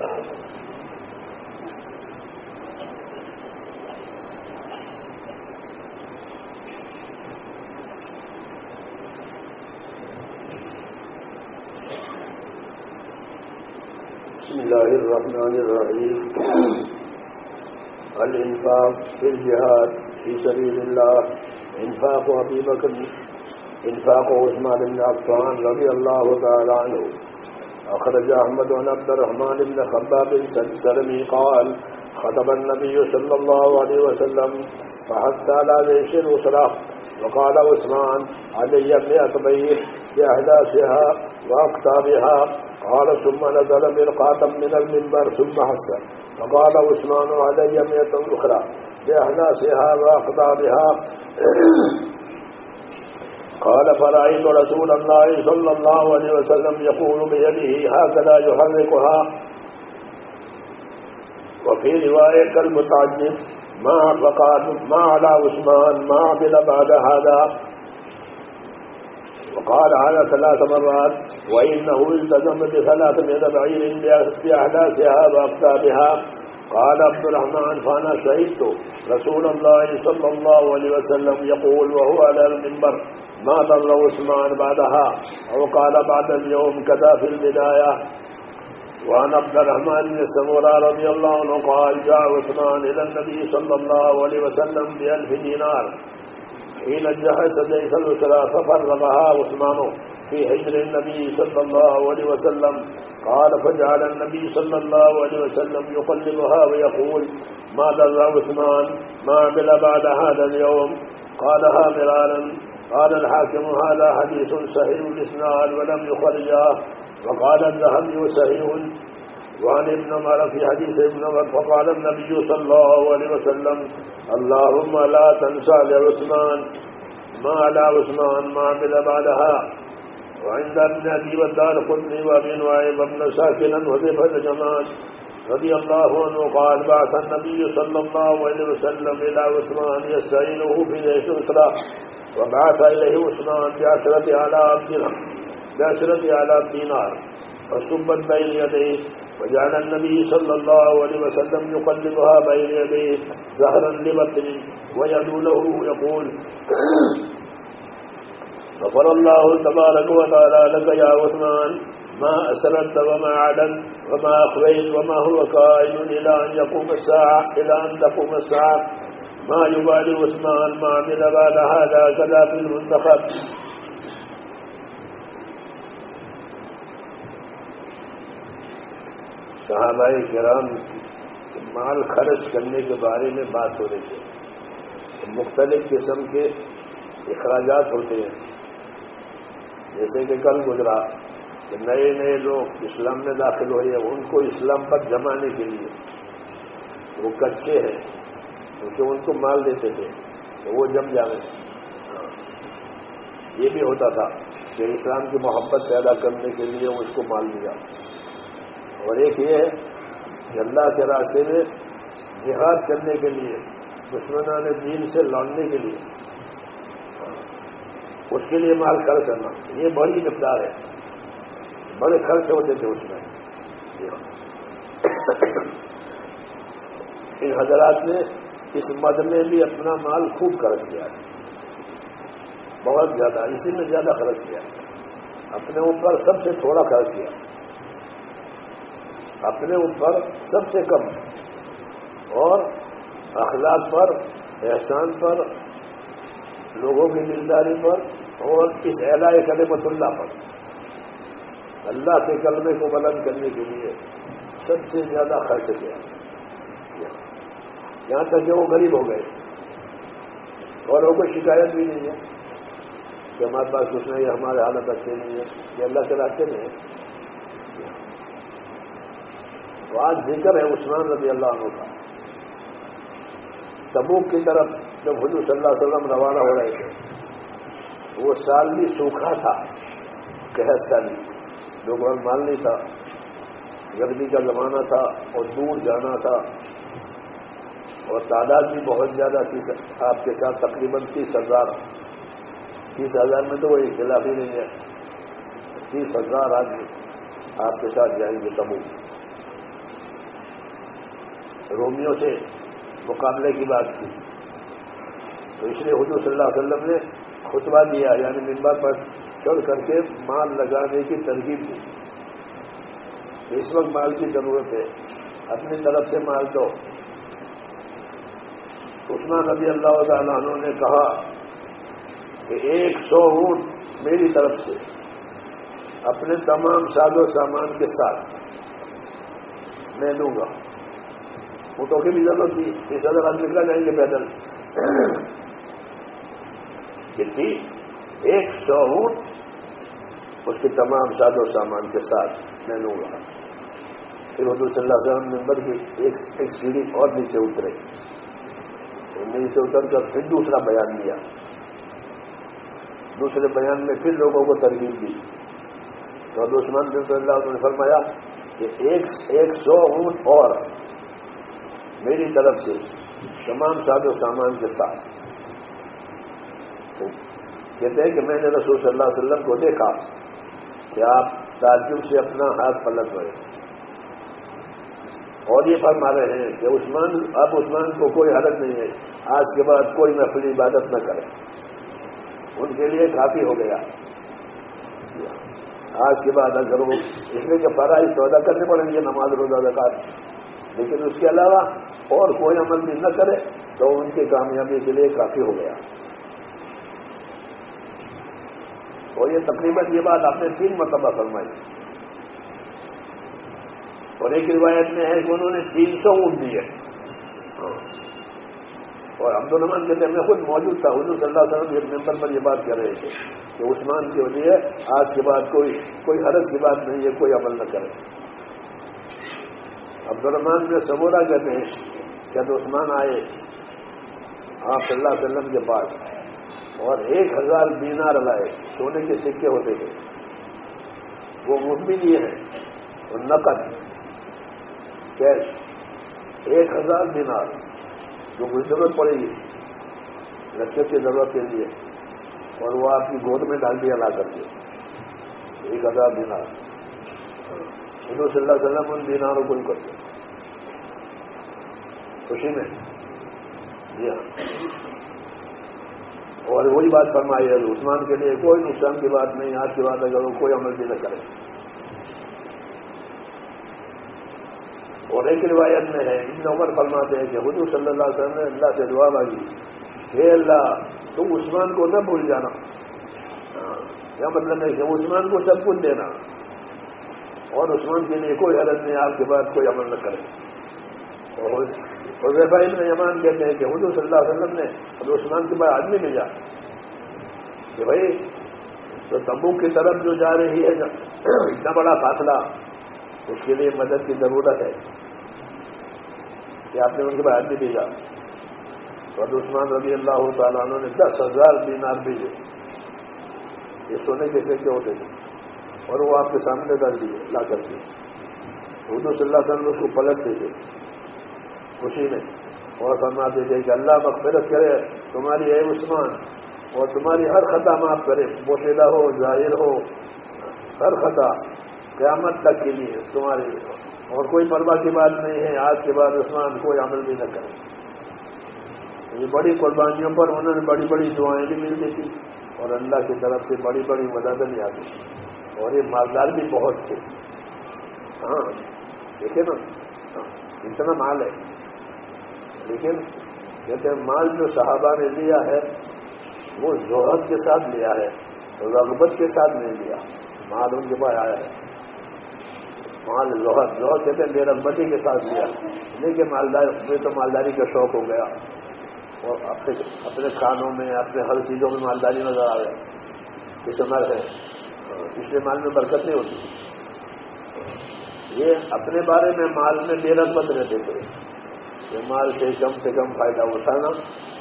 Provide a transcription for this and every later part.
بسم الله الرحمن الرحيم. الإنفاق في الجهاد في سبيل الله. إنفاق أبي بكر إنفاق عثمان بن عفان رضي الله تعالى عنه. أخرج أحمد عن عبد الرحمن بن خباب سلمي قال خطب النبي صلى الله عليه وسلم فحتى على جيش الأسرة وقال عثمان علي مئة بيت بأحداثها وأقطابها. قال ثم نزل مرقاتا من المنبر ثم حسن. فقال عثمان علي مئة أخرى بأحداثها وأقطابها. قال فرأيت رسول الله صلى الله عليه وسلم يقول بيده، هكذا يحركها. وفي رواية كالمتعجب، ما فقال ما على عثمان، ما عمل بعد هذا. وقال على ثلاث مرات، وإنه التزم بثلاث من بعير بأحداثها وأقتابها قال عبد الرحمن، فأنا شهدت رسول الله صلى الله عليه وسلم يقول وهو على المنبر. ما ضر عثمان بعدها أو قال بعد اليوم كذا في البداية. وعن عبد الرحمن بن سمورة رضي الله عنه قال جاء عثمان إلى النبي صلى الله عليه وسلم بألف دينار. حين جهز ليس الأسرى ففرغها عثمان في حجر النبي صلى الله عليه وسلم. قال فجعل النبي صلى الله عليه وسلم يقلبها ويقول ما ضر عثمان؟ ما عمل بعد هذا اليوم؟ قالها مرارا. قال الحاكم هذا حديث صحيح الاسناد ولم يخرجاه وقال الذهبي صحيح. وعن ابن عمر في حديث ابن عمر، فقال النبي صلى الله عليه وسلم، اللهم لا تنسى لعثمان ما على عثمان ما عمل بعدها. وعند ابن ابي والدار قلني وابن وعيب ابن ساكنا وذفة جمال رضي الله عنه قال، بعث النبي صلى الله عليه وسلم الى عثمان يستعينه في جيش الاسراء وبعث إليه عثمان بعشرة آلاف درهم بعشرة آلاف دينار. فصبت بين يديه وجعل النبي صلى الله عليه وسلم يقلبها بين يديه زهرا لبطن ويدعو له يقول غفر الله تبارك وتعالى لك يا عثمان ما أسرت وما عدن وما أخريت وما هو كائن إلى أن يقوم الساعة إلى أن تقوم الساعة. ما يبالي عثمان ما عمل بعد هذا كذا في المنتخب. صحابہ کرام مال خرچ کرنے کے بارے میں بات ہو رہی ہے۔ مختلف قسم کے اخراجات ہوتے ہیں۔ جیسے کہ کل گزرا کہ نئے نئے لوگ اسلام میں داخل ہوئے ہیں، ان کو اسلام پر جمانے کے لیے وہ کچے ہیں۔ کیونکہ ان کو مال دیتے تھے، تو وہ جم جانے۔ ہاں۔ یہ بھی ہوتا تھا کہ اسلام کی محبت پیدا کرنے کے لیے اس کو مال دیا۔ اور ایک یہ ہے کہ اللہ کے راستے میں جہاد کرنے کے لیے، دشمنان دین سے لڑنے کے لیے ہاں، اس کے لیے مال خرچ کرنا۔ یہ بڑی مقدار ہے۔ بڑے خرچ ہوتے تھے اس میں۔ ان حضرات نے اس مد میں بھی اپنا مال خوب خرچ کیا ہے۔ بہت زیادہ، اسی میں زیادہ خرچ کیا اپنے اوپر سب سے تھوڑا خرچ کیا اپنے اوپر سب سے کم۔ اور اخلاق پر، احسان پر، لوگوں کی دلداری پر، اور اس اعلی کلمت اللہ پر۔ اللہ کے کلمے کو بلند کرنے کے لیے سب سے زیادہ خرچ کیا یہاں تک کہ وہ غریب ہو گئے اور وہ کوئی شکایت بھی نہیں ہے کہ ہمارے پاس کچھ نہیں ہے، ہمارے حالت اچھے نہیں ہے، یہ اللہ کے راستے میں ہے۔ تو آج ذکر ہے عثمان رضی اللہ عنہ کا۔ تبوک کی طرف جب حضور صلی اللہ علیہ وسلم روانہ ہو رہے تھے وہ سال بھی سوکھا تھا، قحط سالی۔ لوگوں مال نہیں تھا۔ گردی کا زمانہ تھا اور دور جانا تھا۔ اور تعداد بھی بہت زیادہ تھی آپ کے ساتھ تقریباً تیس ہزار. تیس ہزار میں تو وہ خلاف ہی نہیں ہے. تیس ہزار آدمی آپ کے ساتھ جائیں گے تبو رومیوں سے مقابلے کی بات کی. تو اس لیے حضور صلی اللہ علیہ وسلم نے خطبہ دیا یعنی ممبر پر چڑھ کر کے مال لگانے کی ترغیب دی. اس وقت مال کی ضرورت ہے. اپنی طرف سے مال دو. عثمان نبی اللہ تعالیٰ عنہ نے کہا کہ ایک سو اونٹ میری طرف سے اپنے تمام ساد و سامان کے ساتھ میں دوں گا۔ اونٹوں کی بھی ضرورت تھی۔ اس اگر آدمی نکلا جائیں گے پیدل۔ کتنی ایک سو اونٹ اس کے تمام ساد و سامان کے ساتھ میں لوں گا۔ پھر حضور صلی اللہ علیہ وسلم نمبر کی۔ ایک سیڑھی اور نیچے اترے۔ نیچے اتر کر پھر دوسرا بیان دیا۔ دوسرے بیان میں پھر لوگوں کو ترغیب دی۔ تو عثمان بن اللہ نے فرمایا کہ ایک سو اونٹ اور میری طرف سے تمام ساد و سامان کے ساتھ۔ کہتے ہیں کہ میں نے رسول صلی اللہ علیہ وسلم کو دیکھا کہ آپ تعجب سے اپنا ہاتھ پلٹ رہے اور یہ فرما رہے ہیں کہ عثمان اب عثمان کو کوئی حالت نہیں ہے۔ آج کے بعد کوئی نفلی عبادت نہ کرے۔ ان کے لیے کافی ہو گیا۔ آج کے بعد اگر وہ اس لیے کہ فرائض پیدا کرنے پڑیں گے، نماز روزہ زکات لیکن اس کے علاوہ اور کوئی عمل بھی نہ کرے تو ان کی کامیابی کے لیے کافی ہو گیا۔ اور یہ تقریباً یہ بات آپ نے تین مرتبہ فرمائی۔ اور ایک روایت میں ہے کہ انہوں نے تین سو اونٹ دیے۔ اور عبد الرحمان کے میں خود موجود تھا، حضور صلی اللہ علیہ وسلم ایک ممبر پر یہ بات کر رہے تھے کہ عثمان کے لیے آج کے بعد کوئی کوئی حرض کی بات نہیں ہے، کوئی عمل نہ کرے۔ عبد الرحمان میں سبورا کہتے ہیں، جب عثمان آئے، آپ صلی اللہ علیہ وسلم کے پاس اور ایک ہزار دینار لائے، سونے کے سکے ہوتے تھے۔ وہ مٹ بھی لیے ہیں، اور نقد کیش ایک ہزار دینار۔ جو کچھ ضرورت پڑے گی رشید کی ضرورت کے لیے، اور وہ آپ کی گود میں ڈال دیا، لا کر کے۔ ایک ہزار دینار۔ حضور صلی اللہ علیہ وسلم ان دیناروں کو کرتے۔ خوشی میں۔ جی ہاں۔ اور وہی بات فرمائی ہے عثمان کے لیے کوئی نقصان کی بات نہیں، آج کی بات اگر وہ کوئی عمل بھی نہ کرے۔ اور ایک روایت میں ہے۔ ان عمر فرماتے ہیں کہ حضور صلی اللہ علیہ وسلم نے اللہ سے دعا مانگی۔ ہے اللہ، تم عثمان کو نہ بھول جانا۔ ہاں، کیا مطلب ہے کہ عثمان کو سب کچھ دینا؟ اور عثمان کے لیے کوئی حالت نہیں، آپ کے بعد کوئی عمل نہ کرے۔ اور ویپاری میں یمان کہتے ہیں کہ حضور صلی اللہ علیہ وسلم نے اب عثمان کے بعد آدمی بھیجا۔ کہ بھائی، تو تمبو کی طرف جو جا رہی ہے، اتنا بڑا فاصلہ، اس کے لیے مدد کی ضرورت ہے۔ کہ آپ نے ان کے بعد بھی بھیجا۔ تو عثمان رضی اللہ تعالیٰ عنہ نے دس ہزار دینار بھیجے۔ یہ سونے کے سکے ہوتے تھے؟ اور وہ آپ کے سامنے ڈال دیے، لا کر کے اردو صلی اللہ علیہ وسلم اس کو پلٹتے تھے خوشی میں۔ اور فرماتے تھے کہ اللہ مغفرت کرے، تمہاری اے عثمان، اور تمہاری ہر خطا معاف کرے۔ بوشیدہ ہو، ظاہر ہو، ہر خطا۔ قیامت تک کے لیے تمہارے اور کوئی پرواہ کی بات نہیں ہے، آج کے بعد عثمان کوئی عمل بھی نہ کرے۔ یہ بڑی قربانیوں پر انہوں نے بڑی بڑی دعائیں بھی ملتی تھی اور اللہ کی طرف سے بڑی بڑی مدد بھی آتی۔ تھی اور یہ مالدار بھی بہت تھے۔ ہاں دیکھے نا۔ ہاں، اتنا مال ہے۔ لیکن کہتے ہیں، مال جو صحابہ نے لیا ہے، وہ ضہرت کے ساتھ لیا ہے، رغبت کے ساتھ نہیں لیا۔ مال ان کے پاس آیا ہے۔ مال لوہر لوہر کہتے ہیں میرا بٹی کے ساتھ لیا لیکن مالدار میں تو مالداری کا شوق ہو گیا۔ اور اپنے اپنے کھانوں میں، اپنے ہر چیزوں میں مالداری نظر آ گیا اس عمر ہے۔ پچھلے مال میں برکت نہیں ہوتی۔ یہ اپنے بارے میں مال میں بے رغبت رہتے تھے کہ مال سے کم سے کم فائدہ اٹھانا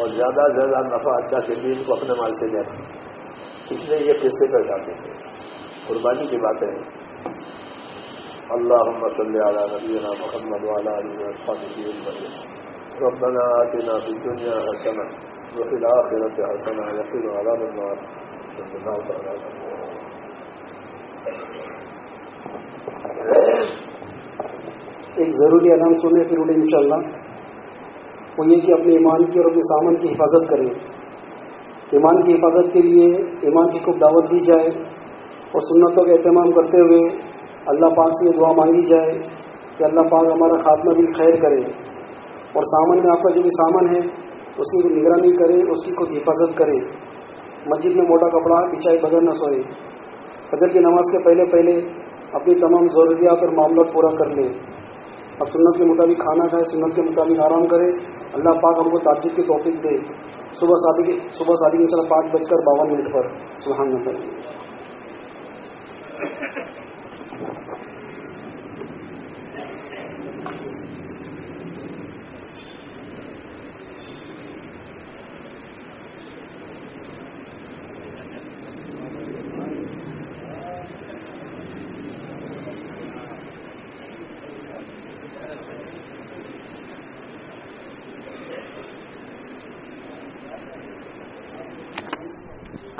اور زیادہ سے زیادہ نفع اچھا کے دین کو اپنے مال سے لینا۔ اس لیے یہ قصے کر جاتے تھے قربانی کی باتیں ہیں اللهم صل على نبينا محمد وعلى اله وصحبه اجمعين ربنا آتنا في الدنيا حسنه وفي الاخره حسنه وقنا عذاب النار. صلى الله تعالى ایک ضروری اعلان سنیں پھر اٹھے انشاءاللہ۔ وہ یہ کہ اپنے ایمان کی اور اپنے سامان کی حفاظت کریں۔ ایمان کی حفاظت کے لیے ایمان کی خوب دعوت دی جائے اور سنتوں کا اہتمام کرتے ہوئے اللہ پاک سے یہ دعا مانگی جائے کہ اللہ پاک ہمارا خاتمہ بھی خیر کرے اور سامان میں آپ کا جو بھی سامان ہے، اس کی نگرانی کرے، اس کی خود حفاظت کرے۔ مسجد میں موٹا کپڑا بچھائے بغیر نہ سوئے۔ فجر کی نماز کے پہلے پہلے اپنی تمام ضروریات اور معاملات پورا کر لے۔ اب سنت کے مطابق کھانا کھائے، سنت کے مطابق آرام کرے۔ اللہ پاک ہم کو تعجب کی توفیق دے۔ صبح شادی کے صبح شادی کے چلا پانچ بج کر باون منٹ پر۔ سبحان اللہ۔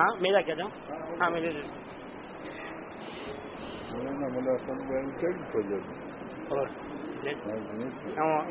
Ha? Meyda keda? Ha, meyda keda. Bunun ameliyatını vermiş şey değil mi koyuyordu? Olur. Ama